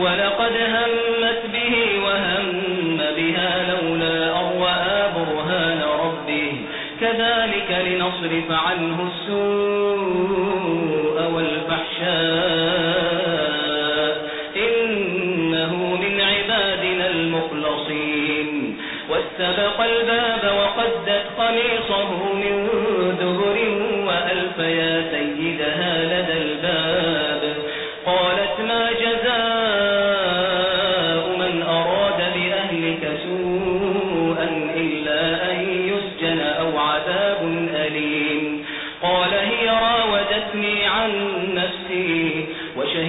ولقد همت به وهم بها لولا أرواء برهان ربه. كذلك لنصرف عنه السوء والفحشاء. إنه من عبادنا المخلصين. واستبق الباب وقدت قميصه من دبر وألف يا سيدها لدى الباب.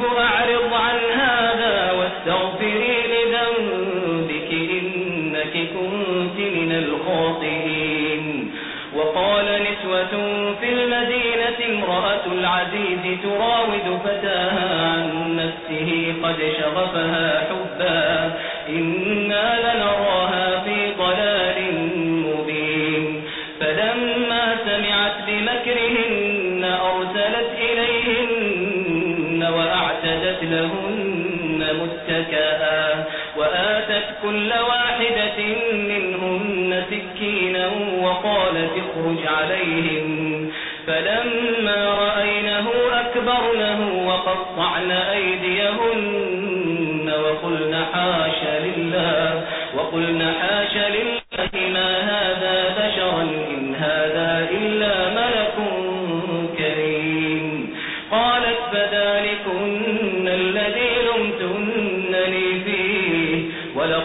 يوسف أعرض عن هذا واستغفري لذنبك إنك كنت من الخاطئين. وقال نسوة في المدينة امرأة العزيز تراود فتاها عن نفسه قد شغفها حبا. إنا لنراها في ضلال مبين. فلما سمعت بمكرهن كل واحدة منهن سكينا وقالت اخرج عليهم. فلما رأينه أكبرنه وقطعن أيديهن وقلن حاش لله وقلن حاش لله ما هذا بشرا إن هذا إلا ملك كريم. قالت فذلكن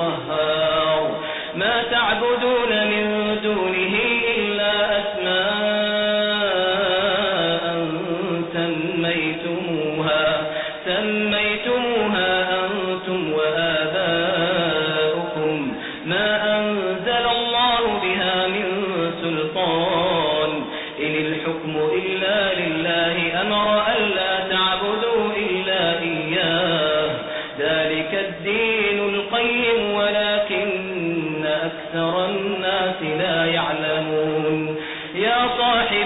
القهار ما تعبدون من دونه إلا أسماء سميتموها سميتموها أنتم وآباؤكم. ما أنزل الله بها من سلطان. إن الحكم إلا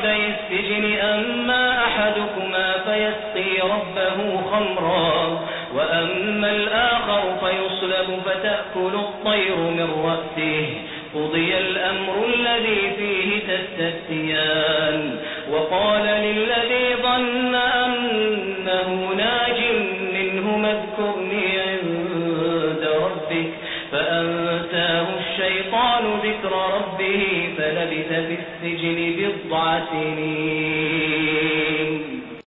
صاحبي السجن أما أحدكما فيسقي ربه خمرا وأما الآخر فيصلب فتأكل الطير من رأسه. قضي الأمر الذي فيه تستفتيان. وقال للذي ظن أنه ناج منه اذكرني عند ربك فأنساه الشيطان ذكر ربه فلبث في السجن بضع سنين